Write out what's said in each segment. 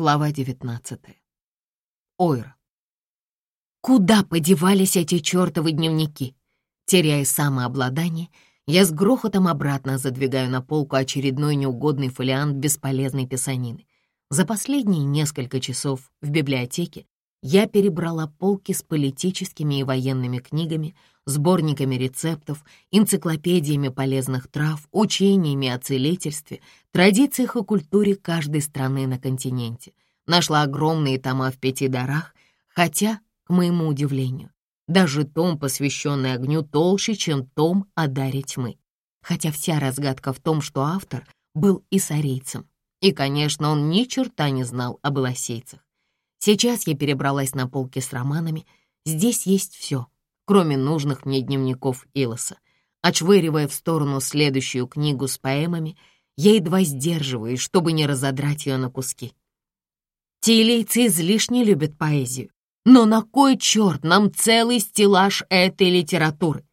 Глава 19. Ойра. Куда подевались эти чертовы дневники? Теряя самообладание, я с грохотом обратно задвигаю на полку очередной неугодный фолиант бесполезной писанины. За последние несколько часов в библиотеке я перебрала полки с политическими и военными книгами, сборниками рецептов, энциклопедиями полезных трав, учениями о целительстве, традициях и культуре каждой страны на континенте. Нашла огромные тома в пяти дарах, хотя, к моему удивлению, даже том, посвященный огню, толще, чем том о даре тьмы. Хотя вся разгадка в том, что автор был исарийцем. И, конечно, он ни черта не знал об илосейцах. Сейчас я перебралась на полки с романами. Здесь есть все — кроме нужных мне дневников Илоса. Очвыривая в сторону следующую книгу с поэмами, я едва сдерживаюсь, чтобы не разодрать ее на куски. Тилейцы излишне любят поэзию. Но на кой черт нам целый стеллаж этой литературы?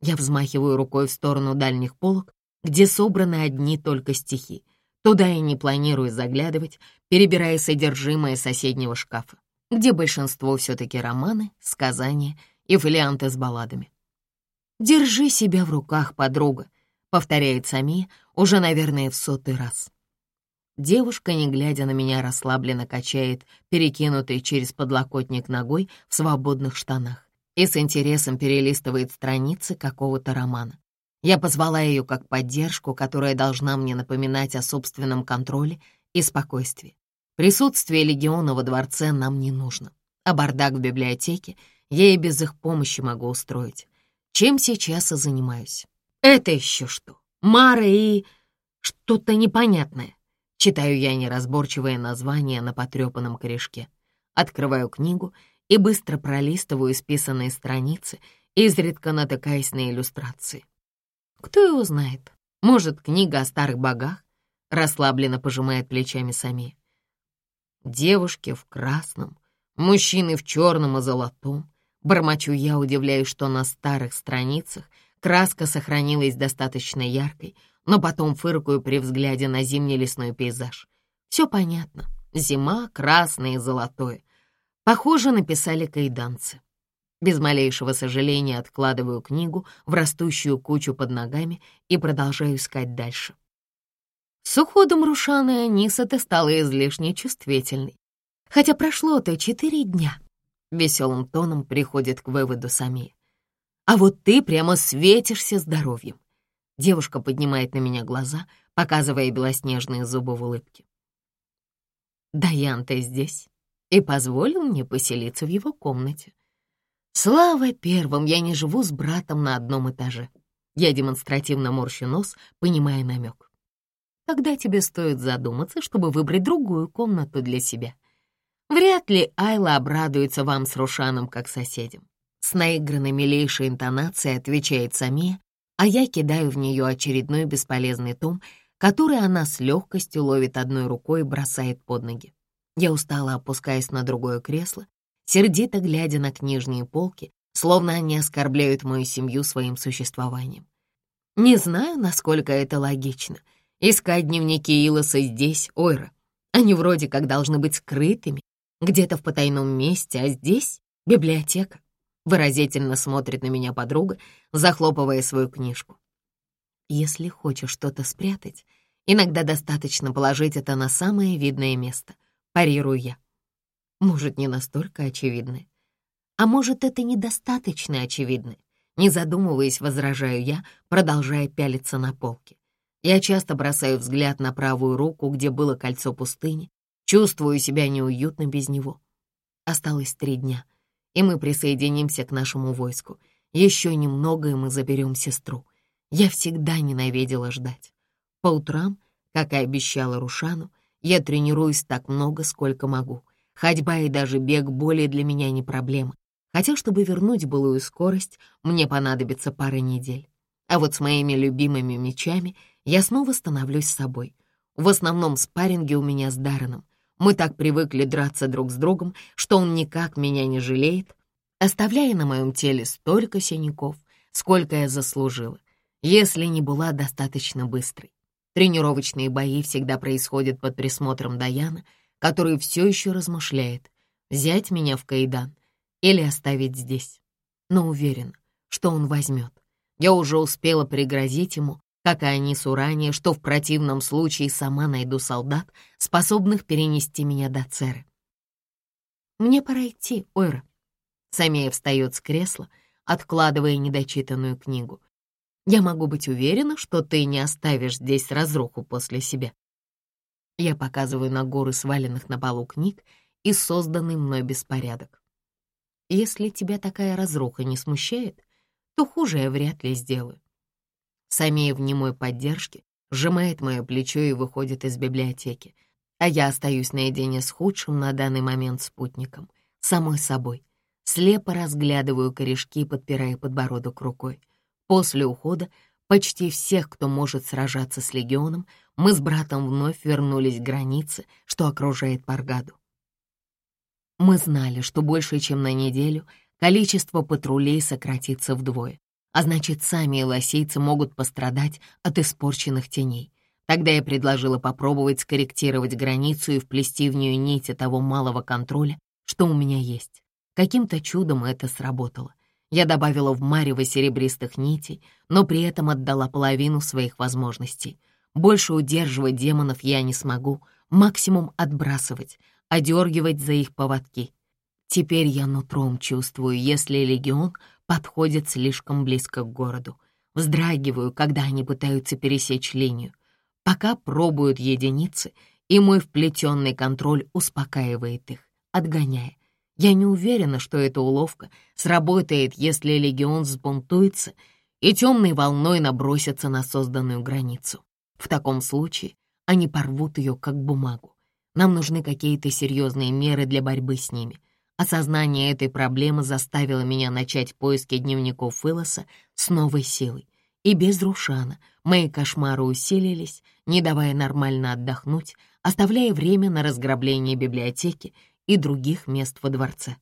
Я взмахиваю рукой в сторону дальних полок, где собраны одни только стихи. Туда я не планирую заглядывать, перебирая содержимое соседнего шкафа, где большинство все-таки романы, сказания и фолианты с балладами. «Держи себя в руках, подруга», — повторяет Сами уже, наверное, в сотый раз. Девушка, не глядя на меня, расслабленно качает, перекинутой через подлокотник ногой в свободных штанах, и с интересом перелистывает страницы какого-то романа. Я позвала ее как поддержку, которая должна мне напоминать о собственном контроле и спокойствии. Присутствие легиона во дворце нам не нужно, а бардак в библиотеке я и без их помощи могу устроить. Чем сейчас и занимаюсь. Это еще что? Мара и... что-то непонятное. Читаю я неразборчивое название на потрепанном корешке. Открываю книгу и быстро пролистываю списанные страницы, изредка натыкаясь на иллюстрации. Кто его знает? Может, книга о старых богах? Расслабленно пожимает плечами сами. Девушки в красном, мужчины в черном и золотом, Бормочу я, удивляюсь, что на старых страницах краска сохранилась достаточно яркой, но потом фыркаю при взгляде на зимний лесной пейзаж. Все понятно. Зима, красное и золотое. Похоже, написали кайданцы. Без малейшего сожаления откладываю книгу в растущую кучу под ногами и продолжаю искать дальше. С уходом Рушаны Аниса ты стала излишне чувствительной. Хотя прошло-то четыре дня. Веселым тоном приходит к выводу сами. А вот ты прямо светишься здоровьем. Девушка поднимает на меня глаза, показывая белоснежные зубы в улыбке. Даян, ты здесь и позволил мне поселиться в его комнате. Слава первым, я не живу с братом на одном этаже. Я демонстративно морщу нос, понимая намек. Тогда тебе стоит задуматься, чтобы выбрать другую комнату для себя. Вряд ли Айла обрадуется вам с Рушаном как соседям. С наигранной милейшей интонацией отвечает Самия, а я кидаю в нее очередной бесполезный том, который она с легкостью ловит одной рукой и бросает под ноги. Я устало опускаясь на другое кресло, сердито глядя на книжные полки, словно они оскорбляют мою семью своим существованием. Не знаю, насколько это логично. Искать дневники Илоса здесь, Ойра. Они вроде как должны быть скрытыми где-то в потайном месте, а здесь — библиотека. Выразительно смотрит на меня подруга, захлопывая свою книжку. Если хочешь что-то спрятать, иногда достаточно положить это на самое видное место, парирую я. Может, не настолько очевидное. А может, это недостаточно очевидное. Не задумываясь, возражаю я, продолжая пялиться на полке. Я часто бросаю взгляд на правую руку, где было кольцо пустыни, Чувствую себя неуютно без него. Осталось три дня, и мы присоединимся к нашему войску. Еще немного, и мы заберем сестру. Я всегда ненавидела ждать. По утрам, как и обещала Рушану, я тренируюсь так много, сколько могу. Ходьба и даже бег более для меня не проблема. Хотя, чтобы вернуть былую скорость, мне понадобится пара недель. А вот с моими любимыми мечами я снова становлюсь собой. В основном спарринги у меня с Дарреном. Мы так привыкли драться друг с другом, что он никак меня не жалеет, оставляя на моем теле столько синяков, сколько я заслужила, если не была достаточно быстрой. Тренировочные бои всегда происходят под присмотром Даяна, который все еще размышляет, взять меня в Каидан или оставить здесь. Но уверен, что он возьмет. Я уже успела пригрозить ему, как и Анису ранее, что в противном случае сама найду солдат, способных перенести меня до Церы. «Мне пора идти, Ойра». Самея встает с кресла, откладывая недочитанную книгу. «Я могу быть уверена, что ты не оставишь здесь разруху после себя». Я показываю на горы сваленных на полу книг и созданный мной беспорядок. Если тебя такая разруха не смущает, то хуже я вряд ли сделаю. Самия в немой поддержке сжимает мое плечо и выходит из библиотеки, а я остаюсь наедине с худшим на данный момент спутником, самой собой. Слепо разглядываю корешки, подпирая подбородок рукой. После ухода почти всех, кто может сражаться с легионом, мы с братом вновь вернулись к границе, что окружает Паргаду. Мы знали, что больше, чем на неделю, количество патрулей сократится вдвое, а значит, сами лосейцы могут пострадать от испорченных теней. Тогда я предложила попробовать скорректировать границу и вплести в нее нити того малого контроля, что у меня есть. Каким-то чудом это сработало. Я добавила в марево серебристых нитей, но при этом отдала половину своих возможностей. Больше удерживать демонов я не смогу, максимум отбрасывать, одергивать за их поводки. Теперь я нутром чувствую, если легион подходит слишком близко к городу. Вздрагиваю, когда они пытаются пересечь линию пока пробуют единицы, и мой вплетенный контроль успокаивает их, отгоняя. Я не уверена, что эта уловка сработает, если легион взбунтуется и темной волной набросится на созданную границу. В таком случае они порвут ее как бумагу. Нам нужны какие-то серьезные меры для борьбы с ними. Осознание этой проблемы заставило меня начать поиски дневников Филоса с новой силой. И без Рушана мои кошмары усилились, не давая нормально отдохнуть, оставляя время на разграбление библиотеки и других мест во дворце.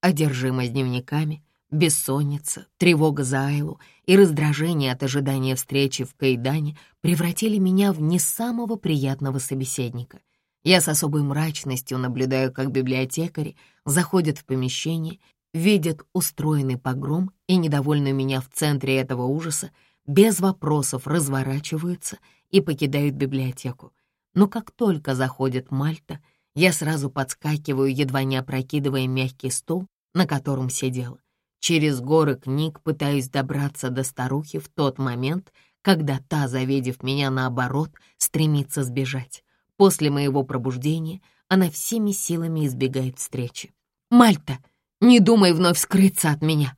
Одержимость дневниками, бессонница, тревога за Айлу и раздражение от ожидания встречи в Кайдане превратили меня в не самого приятного собеседника. Я с особой мрачностью наблюдаю, как библиотекари заходят в помещение, видят устроенный погром и недовольную меня в центре этого ужаса, без вопросов разворачиваются и покидают библиотеку. Но как только заходит Мальта, я сразу подскакиваю, едва не опрокидывая мягкий стул, на котором сидела. Через горы книг пытаюсь добраться до старухи в тот момент, когда та, завидев меня наоборот, стремится сбежать. После моего пробуждения она всеми силами избегает встречи. «Мальта, не думай вновь скрыться от меня!»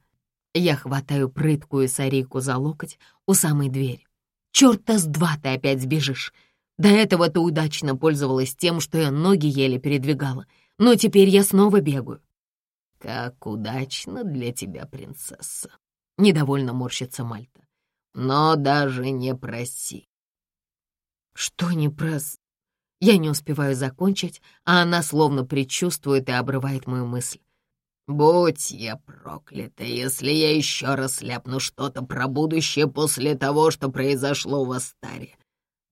Я хватаю прыткую Сарику за локоть у самой двери. «Чёрта с два ты опять сбежишь! До этого ты удачно пользовалась тем, что я ноги еле передвигала, но теперь я снова бегаю». «Как удачно для тебя, принцесса!» — недовольно морщится Мальта. «Но даже не проси». «Что не прос...» Я не успеваю закончить, а она словно предчувствует и обрывает мою мысль. «Будь я проклята, если я еще раз ляпну что-то про будущее после того, что произошло в Астаре».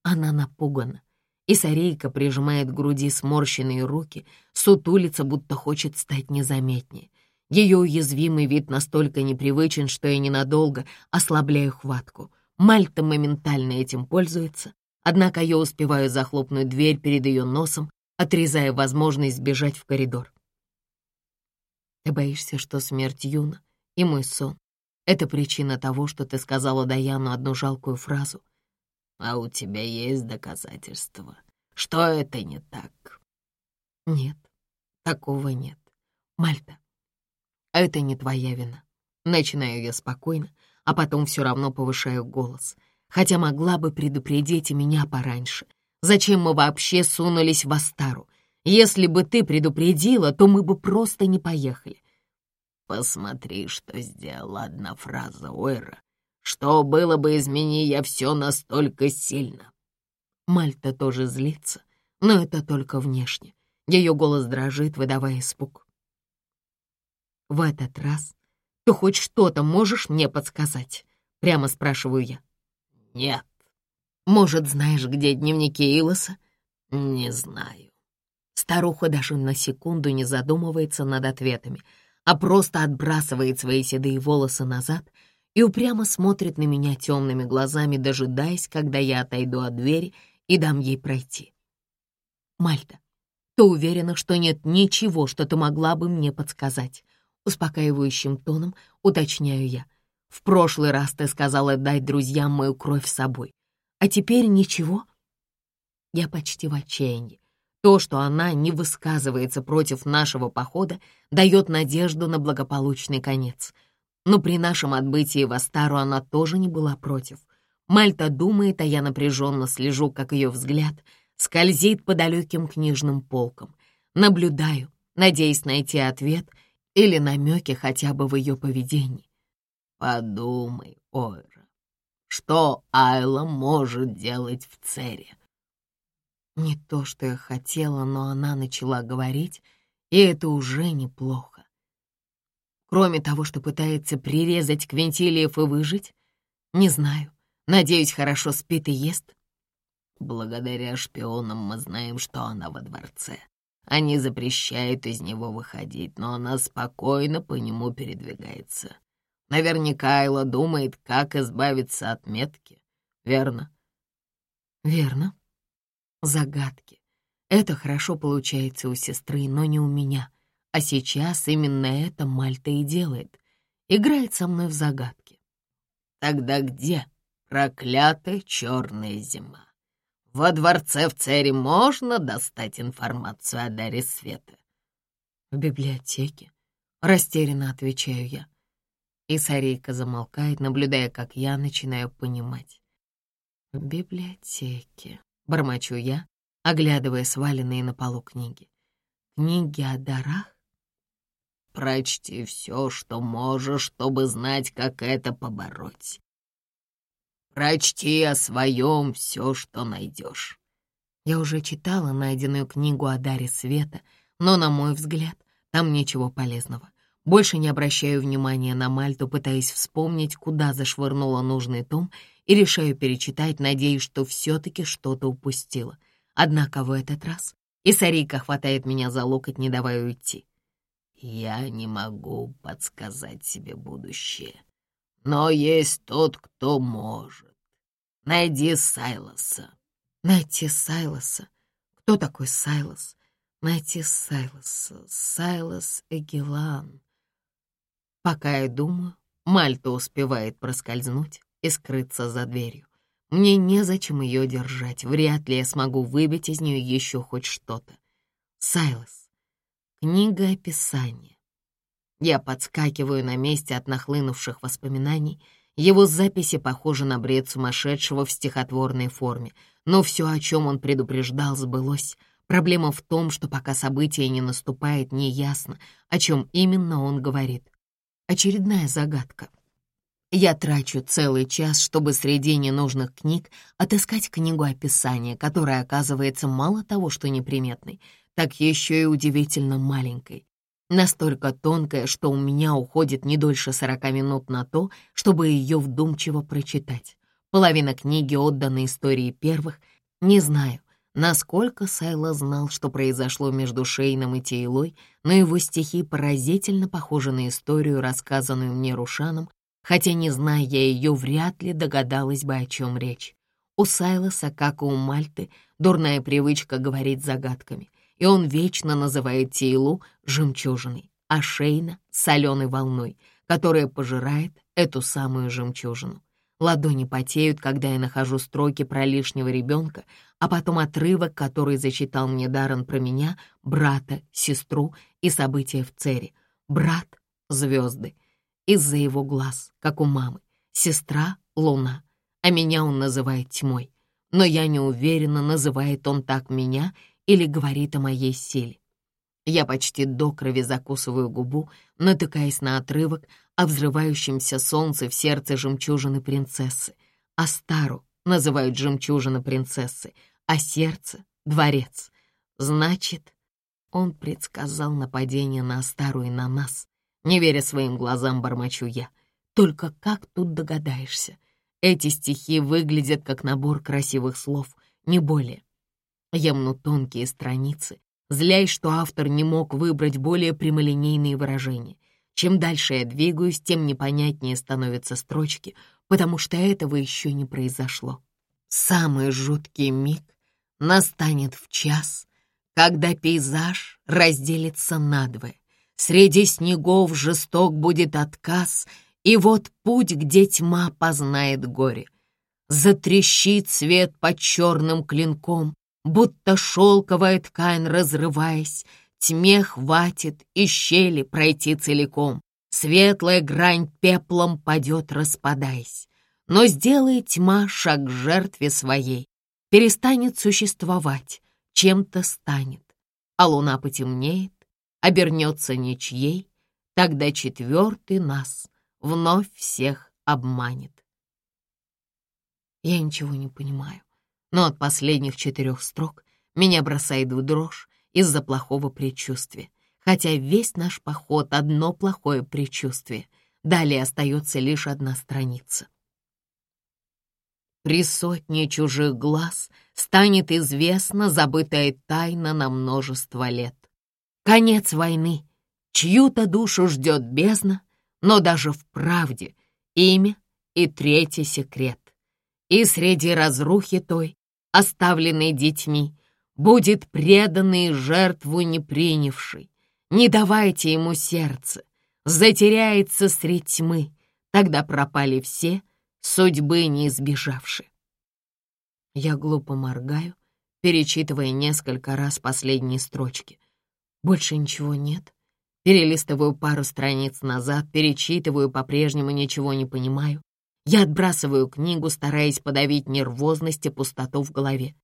Она напугана, и Сарейка прижимает к груди сморщенные руки, сутулится, будто хочет стать незаметнее. Ее уязвимый вид настолько непривычен, что я ненадолго ослабляю хватку. Мальта моментально этим пользуется, однако я успеваю захлопнуть дверь перед ее носом, отрезая возможность сбежать в коридор. Ты боишься, что смерть Юна и мой сон — это причина того, что ты сказала Даяну одну жалкую фразу? А у тебя есть доказательства, что это не так? Нет, такого нет. Мальта, это не твоя вина. Начинаю я спокойно, а потом все равно повышаю голос, хотя могла бы предупредить и меня пораньше. Зачем мы вообще сунулись в Астару? Если бы ты предупредила, то мы бы просто не поехали. Посмотри, что сделала одна фраза Ойра. Что было бы, измени я все настолько сильно. Мальта тоже злится, но это только внешне. Ее голос дрожит, выдавая испуг. В этот раз ты хоть что-то можешь мне подсказать? Прямо спрашиваю я. Нет. Может, знаешь, где дневники Илоса? Не знаю. Старуха даже на секунду не задумывается над ответами, а просто отбрасывает свои седые волосы назад и упрямо смотрит на меня темными глазами, дожидаясь, когда я отойду от двери и дам ей пройти. «Мальта, ты уверена, что нет ничего, что ты могла бы мне подсказать?» Успокаивающим тоном уточняю я. «В прошлый раз ты сказала дать друзьям мою кровь с собой, а теперь ничего?» Я почти в отчаянии. То, что она не высказывается против нашего похода, дает надежду на благополучный конец. Но при нашем отбытии в Астару она тоже не была против. Мальта думает, а я напряженно слежу, как ее взгляд скользит по далеким книжным полкам. Наблюдаю, надеясь найти ответ или намеки хотя бы в ее поведении. Подумай, Ойра, что Айла может делать в Цере? Не то, что я хотела, но она начала говорить, и это уже неплохо. Кроме того, что пытается прирезать Квинтилиев и выжить, не знаю. Надеюсь, хорошо спит и ест. Благодаря шпионам мы знаем, что она во дворце. Они запрещают из него выходить, но она спокойно по нему передвигается. Наверняка Айла думает, как избавиться от метки, верно? Верно загадки. Это хорошо получается у сестры, но не у меня. А сейчас именно это Мальта и делает. Играет со мной в загадки. Тогда где проклятая черная зима? Во дворце в Цере можно достать информацию о Даре Света? В библиотеке. Растерянно отвечаю я. И Сарейка замолкает, наблюдая, как я начинаю понимать. В библиотеке. Бормочу я, оглядывая сваленные на полу книги. Книги о дарах? Прочти все, что можешь, чтобы знать, как это побороть. Прочти о своем все, что найдешь. Я уже читала найденную книгу о даре света, но, на мой взгляд, там ничего полезного. Больше не обращаю внимания на Мальту, пытаясь вспомнить, куда зашвырнула нужный том и решаю перечитать, надеясь, что все-таки что-то упустила. Однако в этот раз Исарика хватает меня за локоть, не давая уйти. Я не могу подсказать себе будущее, но есть тот, кто может. Найди Сайлоса. Найти Сайлоса? Кто такой Сайлос? Найти Сайлоса. Сайлос Эгелан. Пока я думаю, Мальта успевает проскользнуть и скрыться за дверью. Мне незачем ее держать, вряд ли я смогу выбить из нее еще хоть что-то. Сайлос. Книга описания. Я подскакиваю на месте от нахлынувших воспоминаний. Его записи похожи на бред сумасшедшего в стихотворной форме, но все, о чем он предупреждал, сбылось. Проблема в том, что пока событие не наступает, неясно, о чем именно он говорит. Очередная загадка. Я трачу целый час, чтобы среди ненужных книг отыскать книгу описания, которая оказывается мало того, что неприметной, так еще и удивительно маленькой. Настолько тонкая, что у меня уходит не дольше сорока минут на то, чтобы ее вдумчиво прочитать. Половина книги отдана истории первых. Не знаю, насколько Сайла знал, что произошло между Шейном и Тейлой, но его стихи поразительно похожи на историю, рассказанную мне Рушаном хотя, не зная я ее, вряд ли догадалась бы, о чем речь. У Сайлоса, как и у Мальты, дурная привычка говорить загадками, и он вечно называет Тейлу жемчужиной, а Шейна — соленой волной, которая пожирает эту самую жемчужину. Ладони потеют, когда я нахожу строки про лишнего ребенка, а потом отрывок, который зачитал мне Даррен про меня, брата, сестру и события в Цере. Брат — звезды, из-за его глаз, как у мамы. Сестра — луна, а меня он называет тьмой. Но я не уверена, называет он так меня или говорит о моей силе. Я почти до крови закусываю губу, натыкаясь на отрывок о взрывающемся солнце в сердце жемчужины принцессы. А стару называют жемчужина принцессы, а сердце — дворец. Значит, он предсказал нападение на Астару и на нас, не веря своим глазам, бормочу я. Только как тут догадаешься? Эти стихи выглядят как набор красивых слов, не более. Я мну тонкие страницы, злясь, что автор не мог выбрать более прямолинейные выражения. Чем дальше я двигаюсь, тем непонятнее становятся строчки, потому что этого еще не произошло. Самый жуткий миг настанет в час, когда пейзаж разделится надвое. Среди снегов жесток будет отказ, и вот путь, где тьма познает горе. Затрещит свет под черным клинком, будто шелковая ткань разрываясь, тьме хватит и щели пройти целиком. Светлая грань пеплом падет, распадаясь. Но сделает тьма шаг к жертве своей, перестанет существовать, чем-то станет, а луна потемнеет, обернется ничьей, тогда четвертый нас вновь всех обманет. Я ничего не понимаю, но от последних четырех строк меня бросает в дрожь из-за плохого предчувствия. Хотя весь наш поход — одно плохое предчувствие. Далее остается лишь одна страница. При сотне чужих глаз станет известна забытая тайна на множество лет. Конец войны, чью-то душу ждет бездна, но даже в правде имя и третий секрет. И среди разрухи той, оставленной детьми, будет преданный жертву не принявший. Не давайте ему сердце, затеряется средь тьмы, тогда пропали все, судьбы не избежавшие. Я глупо моргаю, перечитывая несколько раз последние строчки. Больше ничего нет. Перелистываю пару страниц назад, перечитываю, по-прежнему ничего не понимаю. Я отбрасываю книгу, стараясь подавить нервозность и пустоту в голове.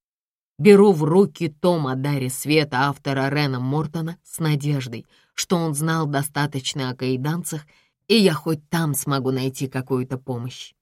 Беру в руки том о даре света автора Рена Мортона с надеждой, что он знал достаточно о каиданцах, и я хоть там смогу найти какую-то помощь.